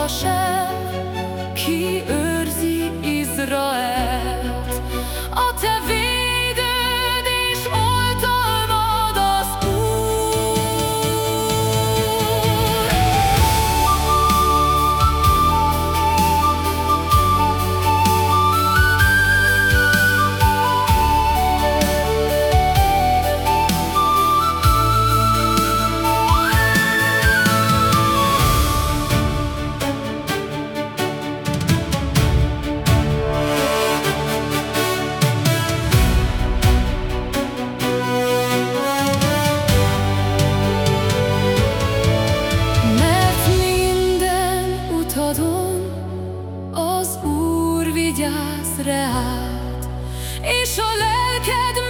多深。vigyázz reád, és a lelked